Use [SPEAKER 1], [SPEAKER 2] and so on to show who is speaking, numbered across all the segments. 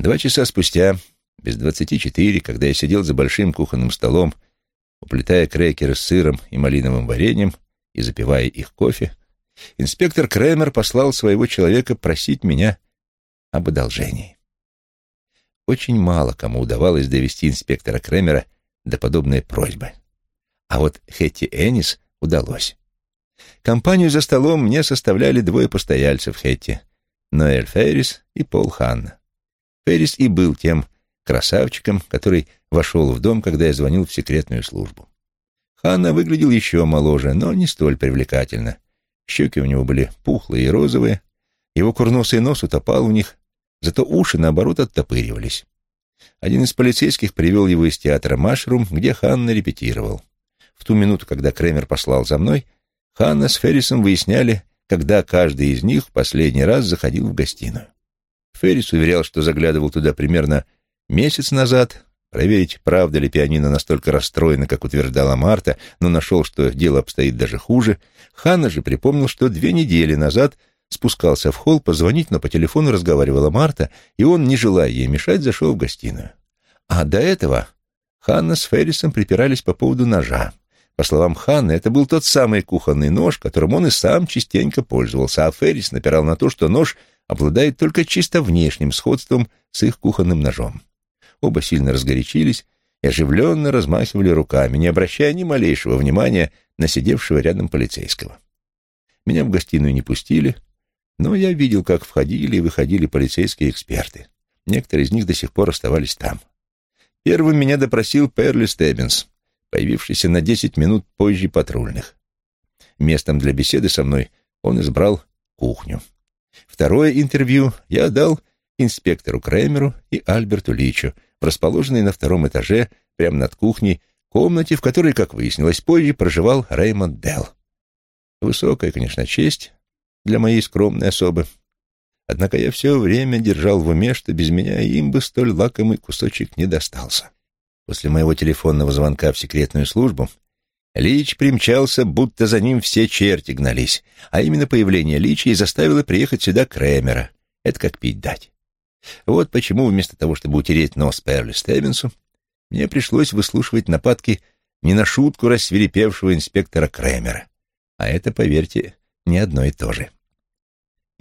[SPEAKER 1] Два часа спустя, без двадцати четыре, когда я сидел за большим кухонным столом, уплетая крекеры с сыром и малиновым вареньем и запивая их кофе, инспектор Кремер послал своего человека просить меня об одолжении. Очень мало кому удавалось довести инспектора Кремера до подобной просьбы. А вот Хетти Энис удалось. Компанию за столом мне составляли двое постояльцев Хетти — Ноэль Феррис и Пол Ханна. Феррис и был тем красавчиком, который вошел в дом, когда я звонил в секретную службу. Ханна выглядел еще моложе, но не столь привлекательно. Щеки у него были пухлые и розовые, его курносый нос утопал в них, зато уши, наоборот, оттопыривались. Один из полицейских привел его из театра «Машрум», где Ханна репетировал. В ту минуту, когда Кремер послал за мной, Ханна с Феррисом выясняли, когда каждый из них в последний раз заходил в гостиную. Феррис уверял, что заглядывал туда примерно месяц назад, проверить, правда ли пианино настолько расстроено, как утверждала Марта, но нашел, что дело обстоит даже хуже. Ханна же припомнил, что две недели назад спускался в холл позвонить, но по телефону разговаривала Марта, и он, не желая ей мешать, зашел в гостиную. А до этого Ханна с Феррисом припирались по поводу ножа. По словам Ханны, это был тот самый кухонный нож, которым он и сам частенько пользовался, а Феррис напирал на то, что нож обладает только чисто внешним сходством с их кухонным ножом. Оба сильно разгорячились и оживленно размахивали руками, не обращая ни малейшего внимания на сидевшего рядом полицейского. Меня в гостиную не пустили, но я видел, как входили и выходили полицейские эксперты. Некоторые из них до сих пор оставались там. Первым меня допросил Перли Стеббинс, появившийся на десять минут позже патрульных. Местом для беседы со мной он избрал кухню. Второе интервью я дал инспектору Кремеру и Альберту Личу в расположенной на втором этаже, прямо над кухней, комнате, в которой, как выяснилось позже, проживал Реймонд Делл. Высокая, конечно, честь для моей скромной особы. Однако я все время держал в уме, что без меня им бы столь лакомый кусочек не достался. После моего телефонного звонка в секретную службу Лич примчался, будто за ним все черти гнались, а именно появление Лича и заставило приехать сюда Кремера. Это как пить дать. Вот почему вместо того, чтобы утереть нос Перли Стеббинсу, мне пришлось выслушивать нападки не на шутку рассверепевшего инспектора Кремера. А это, поверьте, не одно и то же.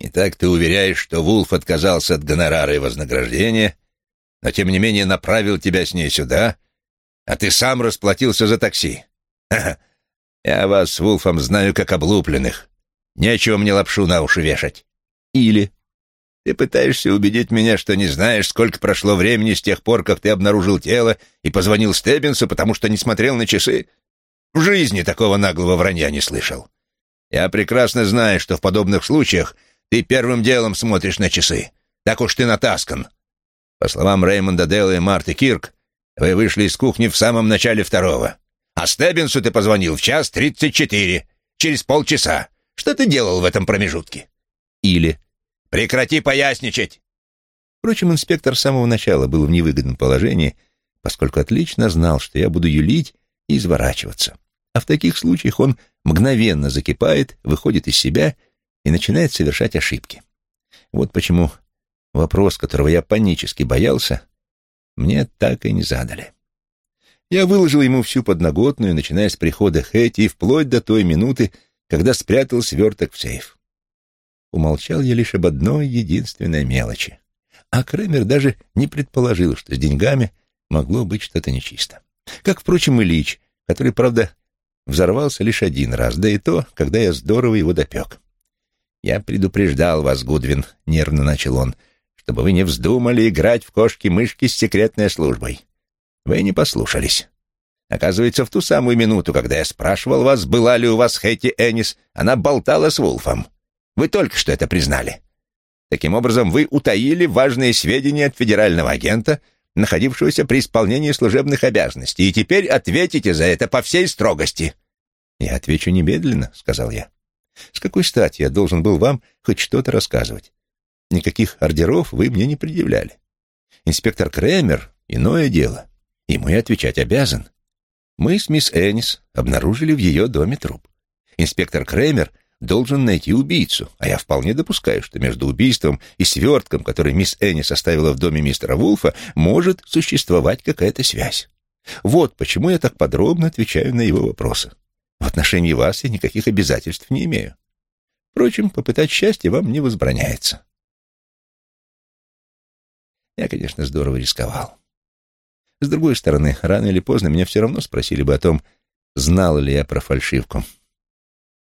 [SPEAKER 1] «Итак, ты уверяешь, что Вулф отказался от гонорара и вознаграждения, но тем не менее направил тебя с ней сюда, а ты сам расплатился за такси. Я вас с Вулфом знаю как облупленных. Нечего мне лапшу на уши вешать. Или ты пытаешься убедить меня, что не знаешь, сколько прошло времени с тех пор, как ты обнаружил тело и позвонил Стеббинсу, потому что не смотрел на часы? В жизни такого наглого вранья не слышал. Я прекрасно знаю, что в подобных случаях ты первым делом смотришь на часы. Так уж ты натаскан. По словам Реймонда Делла и Марты Кирк, вы вышли из кухни в самом начале второго. А Стеббинсу ты позвонил в час тридцать четыре, через полчаса. Что ты делал в этом промежутке? Или «Прекрати поясничать!» Впрочем, инспектор с самого начала был в невыгодном положении, поскольку отлично знал, что я буду юлить и изворачиваться. А в таких случаях он мгновенно закипает, выходит из себя и начинает совершать ошибки. Вот почему Вопрос, которого я панически боялся, мне так и не задали. Я выложил ему всю подноготную, начиная с прихода Хэти и вплоть до той минуты, когда спрятал сверток в сейф. Умолчал я лишь об одной единственной мелочи. А Кремер даже не предположил, что с деньгами могло быть что-то нечисто. Как, впрочем, и Лич, который, правда, взорвался лишь один раз, да и то, когда я здорово его допек. «Я предупреждал вас, Гудвин», — нервно начал он, — чтобы вы не вздумали играть в кошки-мышки с секретной службой. Вы не послушались. Оказывается, в ту самую минуту, когда я спрашивал вас, была ли у вас Хэти Энис, она болтала с Вулфом. Вы только что это признали. Таким образом, вы утаили важные сведения от федерального агента, находившегося при исполнении служебных обязанностей, и теперь ответите за это по всей строгости. «Я отвечу немедленно», — сказал я. «С какой стати я должен был вам хоть что-то рассказывать? Никаких ордеров вы мне не предъявляли. Инспектор Кремер — иное дело. Ему и отвечать обязан. Мы с мисс Энис обнаружили в ее доме труп. Инспектор Кремер должен найти убийцу, а я вполне допускаю, что между убийством и свертком, который мисс Энни составила в доме мистера Вулфа, может существовать какая-то связь. Вот почему я так подробно отвечаю на его вопросы. В отношении вас я никаких обязательств не имею. Впрочем, попытать счастье вам не возбраняется. Я, конечно, здорово рисковал. С другой стороны, рано или поздно меня все равно спросили бы о том, знал ли я про фальшивку.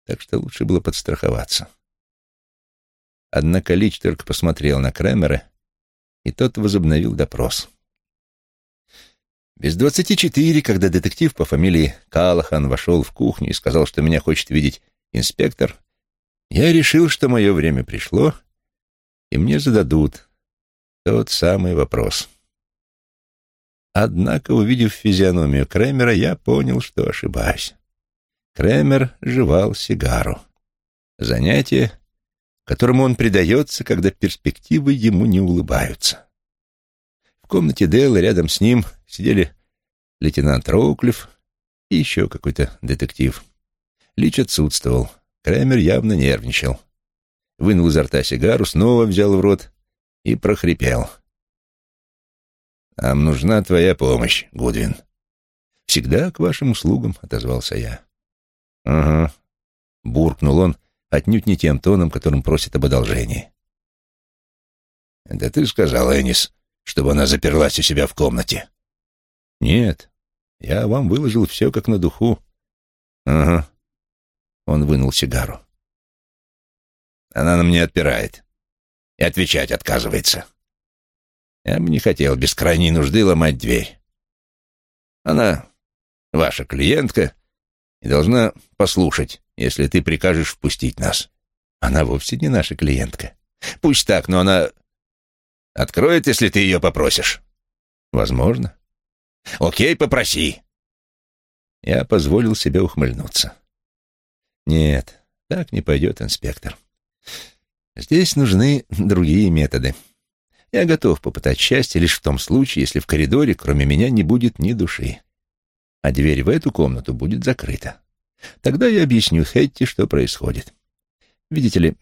[SPEAKER 1] Так что лучше было подстраховаться. Однако Лич только посмотрел на Кремера, и тот возобновил допрос. Без двадцати четыре, когда детектив по фамилии Калахан вошел в кухню и сказал, что меня хочет видеть инспектор, я решил, что мое время пришло, и мне зададут тот самый вопрос. Однако, увидев физиономию Кремера, я понял, что ошибаюсь. Кремер жевал сигару. Занятие, которому он предается, когда перспективы ему не улыбаются. В комнате Дейла рядом с ним сидели лейтенант Роуклифф и еще какой-то детектив. Лич отсутствовал. Кремер явно нервничал. Вынул изо рта сигару, снова взял в рот и прохрипел. «Нам нужна твоя помощь, Гудвин». «Всегда к вашим услугам», — отозвался я. «Ага», — буркнул он, отнюдь не тем тоном, которым просит об одолжении. «Да ты сказал, Энис, чтобы она заперлась у себя в комнате». «Нет, я вам выложил все как на духу». «Ага». Он вынул сигару. «Она нам не отпирает и отвечать отказывается». Я бы не хотел без крайней нужды ломать дверь. Она ваша клиентка и должна послушать, если ты прикажешь впустить нас. Она вовсе не наша клиентка. Пусть так, но она откроет, если ты ее попросишь. Возможно. Окей, попроси. Я позволил себе ухмыльнуться. Нет, так не пойдет, инспектор. Здесь нужны другие методы. Я готов попытать счастье лишь в том случае, если в коридоре кроме меня не будет ни души. А дверь в эту комнату будет закрыта. Тогда я объясню Хетти, что происходит. Видите ли,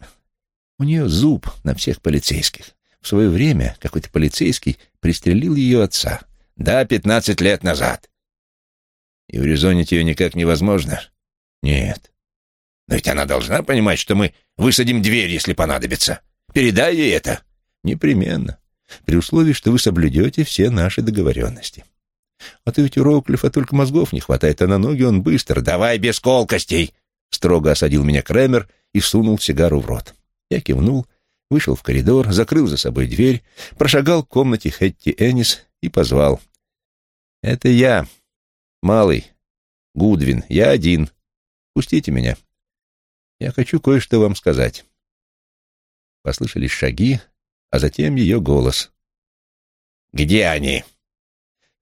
[SPEAKER 1] у нее зуб на всех полицейских. В свое время какой-то полицейский пристрелил ее отца. Да, пятнадцать лет назад. И урезонить ее никак невозможно? Нет. Но ведь она должна понимать, что мы высадим дверь, если понадобится. Передай ей это. Непременно. При условии, что вы соблюдете все наши договоренности. А то ведь у Роуклифа только мозгов не хватает, а на ноги он быстро. Давай без колкостей! Строго осадил меня Кремер и сунул сигару в рот. Я кивнул, вышел в коридор, закрыл за собой дверь, прошагал к комнате Хетти Энис и позвал. «Это я, малый, Гудвин, я один. Пустите меня. Я хочу кое-что вам сказать». Послышались шаги, а затем ее голос. «Где они?»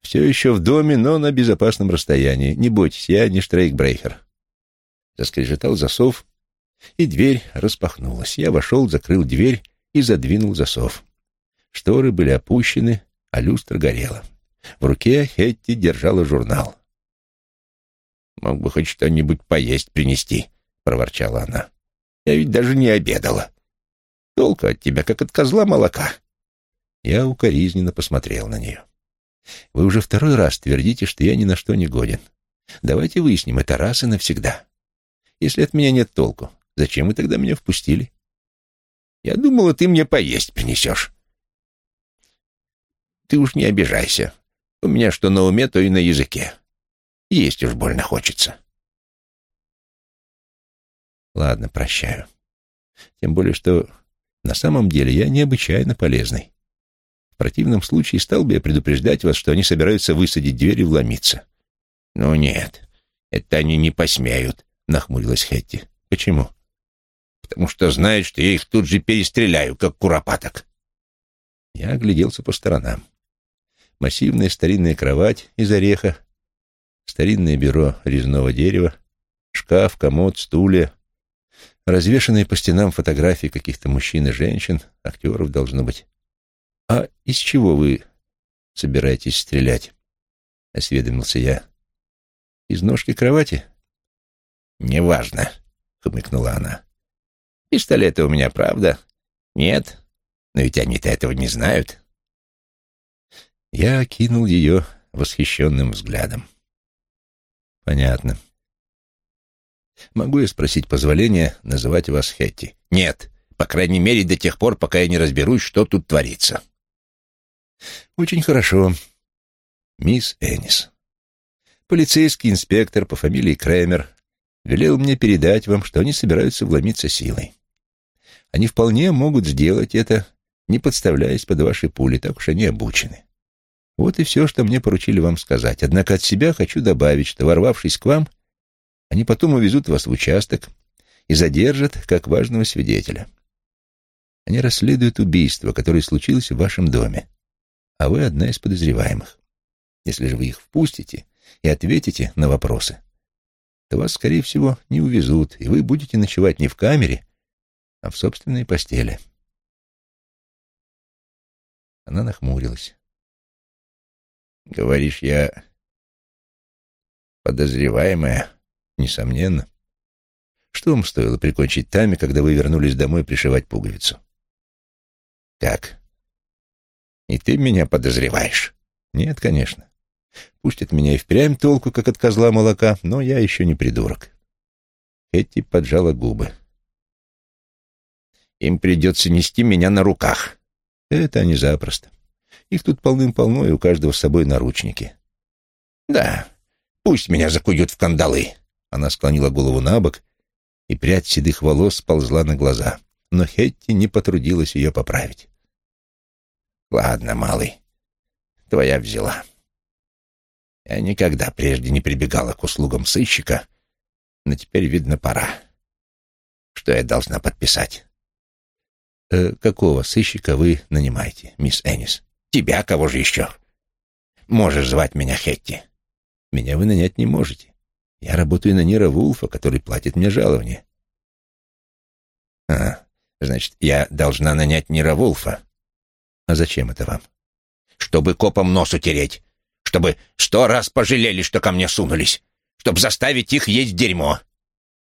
[SPEAKER 1] «Все еще в доме, но на безопасном расстоянии. Не бойтесь, я не штрейкбрейхер». Заскрежетал засов, и дверь распахнулась. Я вошел, закрыл дверь и задвинул засов. Шторы были опущены, а люстра горела. В руке Хетти держала журнал. «Мог бы хоть что-нибудь поесть принести», — проворчала она. «Я ведь даже не обедала». Толку от тебя, как от козла молока. Я укоризненно посмотрел на нее. Вы уже второй раз твердите, что я ни на что не годен. Давайте выясним это раз и навсегда. Если от меня нет толку, зачем вы тогда меня впустили? Я думала, ты мне поесть принесешь. Ты уж не обижайся. У меня что на уме, то и на языке. Есть уж больно хочется. Ладно, прощаю. Тем более, что на самом деле я необычайно полезный. В противном случае стал бы я предупреждать вас, что они собираются высадить дверь и вломиться. «Ну нет, это они не посмеют», — нахмурилась Хетти. «Почему?» «Потому что знают, что я их тут же перестреляю, как куропаток». Я огляделся по сторонам. Массивная старинная кровать из ореха, старинное бюро резного дерева, шкаф, комод, стулья, развешанные по стенам фотографии каких-то мужчин и женщин, актеров должно быть. «А из чего вы собираетесь стрелять?» — осведомился я. «Из ножки кровати?» «Неважно», — хмыкнула она.
[SPEAKER 2] Пистолета у меня, правда? Нет. Но ведь они-то этого не знают.
[SPEAKER 1] Я окинул ее восхищенным взглядом. Понятно. Могу я спросить позволения называть вас Хетти?
[SPEAKER 2] Нет, по крайней мере, до тех пор, пока я не разберусь, что тут творится.
[SPEAKER 1] Очень хорошо. Мисс Энис. Полицейский инспектор по фамилии Кремер велел мне передать вам, что они собираются вломиться силой. Они вполне могут сделать это, не подставляясь под ваши пули, так уж они обучены. Вот и все, что мне поручили вам сказать. Однако от себя хочу добавить, что, ворвавшись к вам, они потом увезут вас в участок и задержат как важного свидетеля. Они расследуют убийство, которое случилось в вашем доме, а вы одна из подозреваемых. Если же вы их впустите и ответите на вопросы, то вас, скорее всего, не увезут, и вы будете ночевать не в камере, а в собственной постели. Она нахмурилась.
[SPEAKER 2] Говоришь, я подозреваемая?
[SPEAKER 1] Несомненно. Что вам стоило прикончить Тами, когда вы вернулись домой пришивать пуговицу?
[SPEAKER 2] Как? И ты меня подозреваешь?
[SPEAKER 1] Нет, конечно. Пусть от меня и впрямь толку, как от козла молока, но я еще не придурок. Эти поджала губы.
[SPEAKER 2] Им придется нести меня на руках.
[SPEAKER 1] Это они запросто. Их тут полным-полно, и у каждого с собой наручники.
[SPEAKER 2] Да, пусть меня закуют в кандалы.
[SPEAKER 1] Она склонила голову на бок, и прядь седых волос сползла на глаза. Но Хетти не потрудилась ее поправить.
[SPEAKER 2] Ладно, малый, твоя взяла. Я никогда прежде не прибегала к услугам сыщика, но теперь, видно, пора. Что я должна подписать?
[SPEAKER 1] Э, какого сыщика вы нанимаете, мисс Энис?
[SPEAKER 2] Тебя, кого же еще? Можешь звать меня Хетти.
[SPEAKER 1] Меня вы нанять не можете. Я работаю на Нира Вулфа, который платит мне жалование.
[SPEAKER 2] А, значит, я должна нанять Нира Вулфа.
[SPEAKER 1] А зачем это вам?
[SPEAKER 2] Чтобы копам нос утереть. Чтобы сто раз пожалели, что ко мне сунулись. Чтобы заставить их есть дерьмо.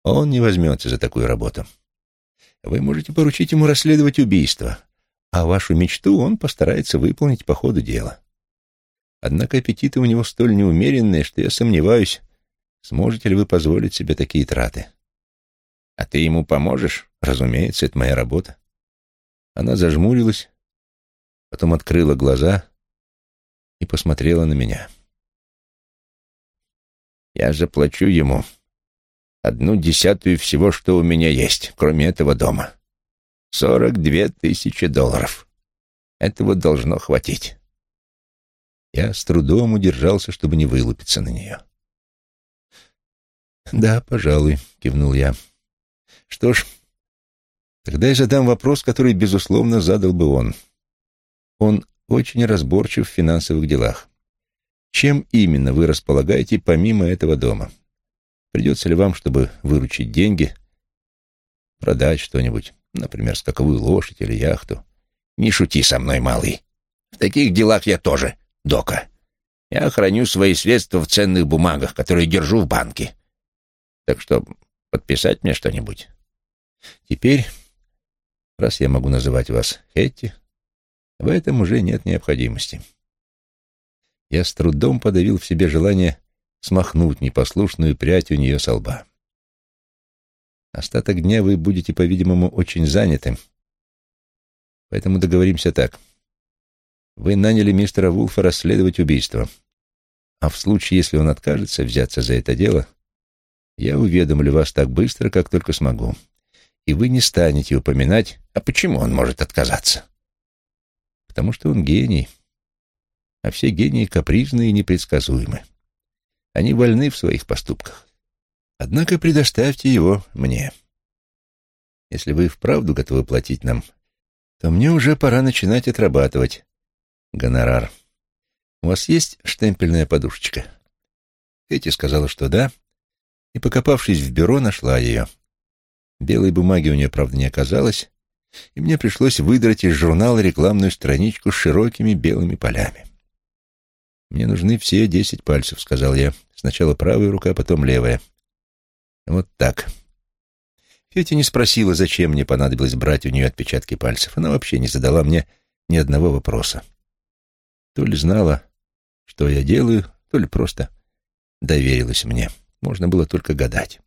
[SPEAKER 1] Он не возьмется за такую работу. Вы можете поручить ему расследовать убийство, а вашу мечту он постарается выполнить по ходу дела. Однако аппетиты у него столь неумеренные, что я сомневаюсь, сможете ли вы позволить себе такие траты.
[SPEAKER 2] А ты ему поможешь?
[SPEAKER 1] Разумеется, это моя работа. Она зажмурилась, потом открыла глаза и посмотрела на меня.
[SPEAKER 2] Я заплачу ему одну десятую всего, что у меня есть, кроме этого дома. Сорок две тысячи долларов. Этого должно хватить.
[SPEAKER 1] Я с трудом удержался, чтобы не вылупиться на нее. «Да, пожалуй», — кивнул я. «Что ж, тогда я задам вопрос, который, безусловно, задал бы он. Он очень разборчив в финансовых делах. Чем именно вы располагаете помимо этого дома? Придется ли вам, чтобы выручить деньги, продать что-нибудь, например, скаковую лошадь или яхту?
[SPEAKER 2] Не шути со мной, малый. В таких делах я тоже дока. Я храню свои средства в ценных бумагах, которые держу в банке. Так что подписать мне что-нибудь.
[SPEAKER 1] Теперь, раз я могу называть вас Хетти, в этом уже нет необходимости. Я с трудом подавил в себе желание смахнуть непослушную прядь у нее со лба. Остаток дня вы будете, по-видимому, очень заняты, поэтому договоримся так. Вы наняли мистера Вулфа расследовать убийство, а в случае, если он откажется взяться за это дело, я уведомлю вас так быстро, как только смогу, и вы не станете упоминать,
[SPEAKER 2] а почему он может отказаться?
[SPEAKER 1] Потому что он гений, а все гении капризны и непредсказуемы. Они вольны в своих поступках. Однако предоставьте его мне. Если вы вправду готовы платить нам, то мне уже пора начинать отрабатывать гонорар. У вас есть штемпельная подушечка?» Эти сказала, что да, и, покопавшись в бюро, нашла ее. Белой бумаги у нее, правда, не оказалось, и мне пришлось выдрать из журнала рекламную страничку с широкими белыми полями. «Мне нужны все десять пальцев», — сказал я. «Сначала правая рука, потом левая. Вот так. Фетя не спросила, зачем мне понадобилось брать у нее отпечатки пальцев. Она вообще не задала мне ни одного вопроса. То ли знала, что я делаю, то ли просто доверилась мне. Можно было только гадать.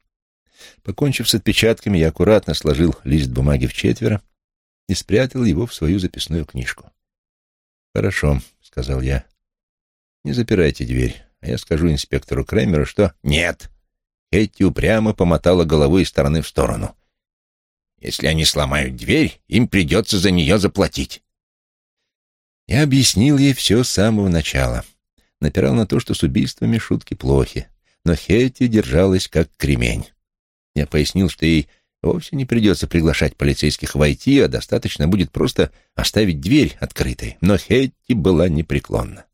[SPEAKER 1] Покончив с отпечатками, я аккуратно сложил лист бумаги в четверо и спрятал его в свою записную книжку. «Хорошо», — сказал я. «Не запирайте дверь, а я скажу инспектору Кремеру, что...»
[SPEAKER 2] «Нет!» Кэти упрямо помотала головой из стороны в сторону. «Если они сломают дверь, им придется за нее заплатить».
[SPEAKER 1] Я объяснил ей все с самого начала. Напирал на то, что с убийствами шутки плохи, но Хетти держалась как кремень. Я пояснил, что ей вовсе не придется приглашать полицейских войти, а достаточно будет просто оставить дверь открытой. Но Хетти была непреклонна.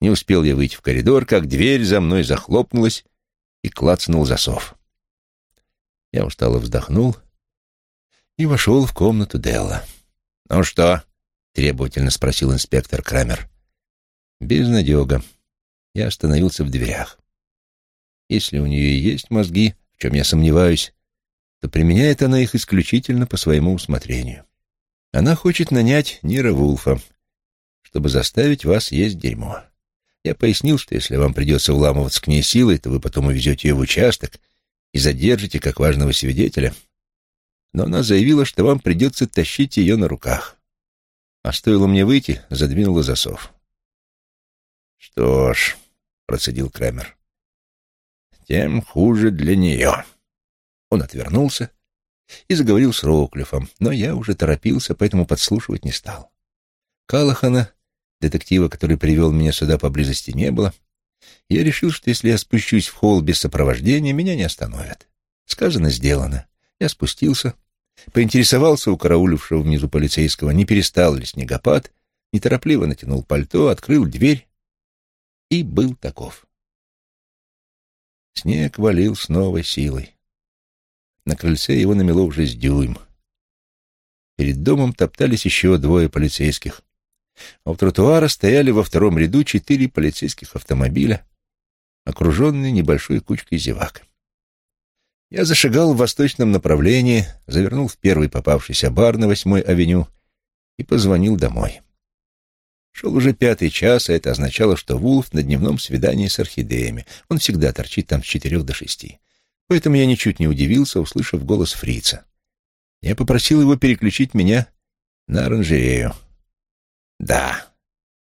[SPEAKER 1] Не успел я выйти в коридор, как дверь за мной захлопнулась и клацнул засов. Я устало вздохнул и вошел в комнату Делла.
[SPEAKER 2] «Ну что?»
[SPEAKER 1] — требовательно спросил инспектор Крамер. «Безнадега». Я остановился в дверях. Если у нее есть мозги, в чем я сомневаюсь, то применяет она их исключительно по своему усмотрению. Она хочет нанять Нира Вулфа, чтобы заставить вас есть дерьмо. Я пояснил, что если вам придется вламываться к ней силой, то вы потом увезете ее в участок и задержите как важного свидетеля. Но она заявила, что вам придется тащить ее на руках. А стоило мне выйти, задвинула засов.
[SPEAKER 2] «Что ж», — процедил Крамер, — «тем хуже для нее».
[SPEAKER 1] Он отвернулся и заговорил с Роуклифом, но я уже торопился, поэтому подслушивать не стал. Калахана, детектива, который привел меня сюда, поблизости не было. Я решил, что если я спущусь в холл без сопровождения, меня не остановят. Сказано, сделано. Я спустился, поинтересовался у караулившего внизу полицейского, не перестал ли снегопад, неторопливо натянул пальто, открыл дверь и был таков. Снег валил с новой силой. На крыльце его намело уже с дюйм. Перед домом топтались еще двое полицейских. А у тротуара стояли во втором ряду четыре полицейских автомобиля, окруженные небольшой кучкой зевак. Я зашагал в восточном направлении, завернул в первый попавшийся бар на восьмой авеню и позвонил домой. Шел уже пятый час, а это означало, что Вулф на дневном свидании с орхидеями. Он всегда торчит там с четырех до шести. Поэтому я ничуть не удивился, услышав голос фрица. Я попросил его переключить меня на оранжерею. Да,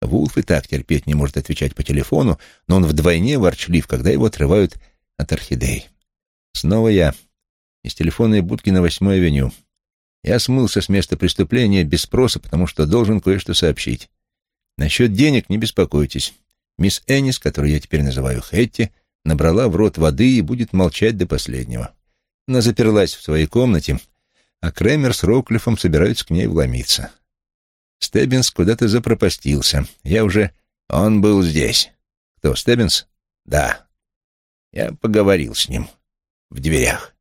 [SPEAKER 1] Вулф и так терпеть не может отвечать по телефону, но он вдвойне ворчлив, когда его отрывают от орхидей. Снова я. Из телефонной будки на восьмой авеню. Я смылся с места преступления без спроса, потому что должен кое-что сообщить. Насчет денег не беспокойтесь. Мисс Эннис, которую я теперь называю Хэтти, набрала в рот воды и будет молчать до последнего. Она заперлась в своей комнате, а Кремер с Роуклифом собираются к ней вломиться. Стеббинс куда-то запропастился. Я уже... Он был здесь. Кто, Стеббинс? Да. Я поговорил с ним. В дверях.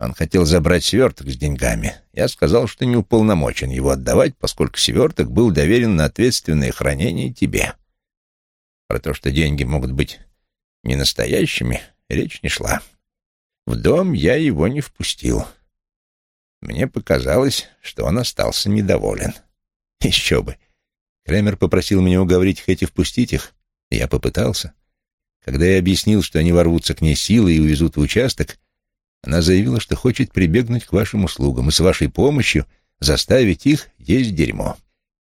[SPEAKER 1] Он хотел забрать сверток с деньгами. Я сказал, что не уполномочен его отдавать, поскольку сверток был доверен на ответственное хранение тебе. Про то, что деньги могут быть не настоящими, речь не шла. В дом я его не впустил. Мне показалось, что он остался недоволен. Еще бы. Кремер попросил меня уговорить Хэти впустить их. Я попытался. Когда я объяснил, что они ворвутся к ней силой и увезут в участок, она заявила, что хочет прибегнуть к вашим услугам и с вашей помощью заставить их есть дерьмо.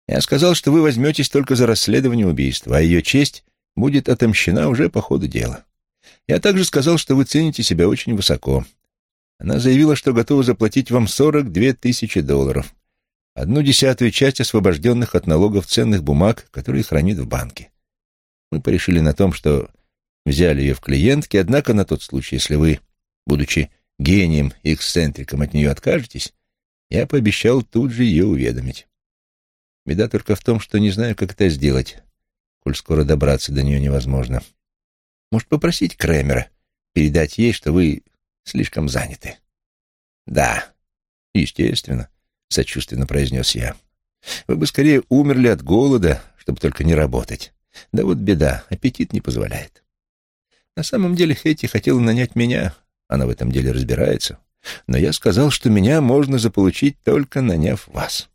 [SPEAKER 1] Я сказал, что вы возьметесь только за расследование убийства, а ее честь будет отомщена уже по ходу дела. Я также сказал, что вы цените себя очень высоко. Она заявила, что готова заплатить вам 42 тысячи долларов, одну десятую часть освобожденных от налогов ценных бумаг, которые хранит в банке. Мы порешили на том, что взяли ее в клиентки, однако на тот случай, если вы, будучи гением и эксцентриком от нее откажетесь, я пообещал тут же ее уведомить. Беда только в том, что не знаю, как это сделать, коль скоро добраться до нее невозможно. Может, попросить Кремера передать ей, что вы слишком заняты? Да, естественно. — сочувственно произнес я. «Вы бы скорее умерли от голода, чтобы только не работать. Да вот беда, аппетит не позволяет. На самом деле Хэтти хотела нанять меня, она в этом деле разбирается. Но я сказал, что меня можно заполучить, только наняв вас.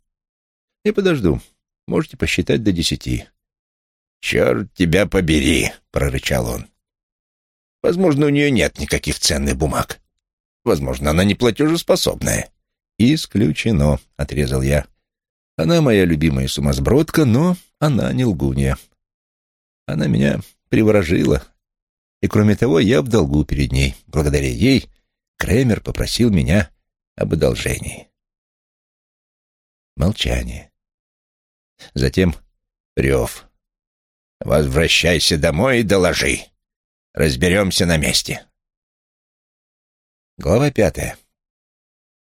[SPEAKER 1] Я подожду. Можете посчитать до десяти.
[SPEAKER 2] «Черт тебя побери!» — прорычал он. «Возможно, у нее нет никаких ценных бумаг. Возможно, она не платежеспособная».
[SPEAKER 1] «Исключено», — отрезал я. «Она моя любимая сумасбродка, но она не лгунья. Она меня приворожила, и, кроме того, я в долгу перед ней. Благодаря ей Кремер попросил меня об одолжении». Молчание. Затем рев.
[SPEAKER 2] «Возвращайся домой и доложи. Разберемся на месте».
[SPEAKER 1] Глава пятая.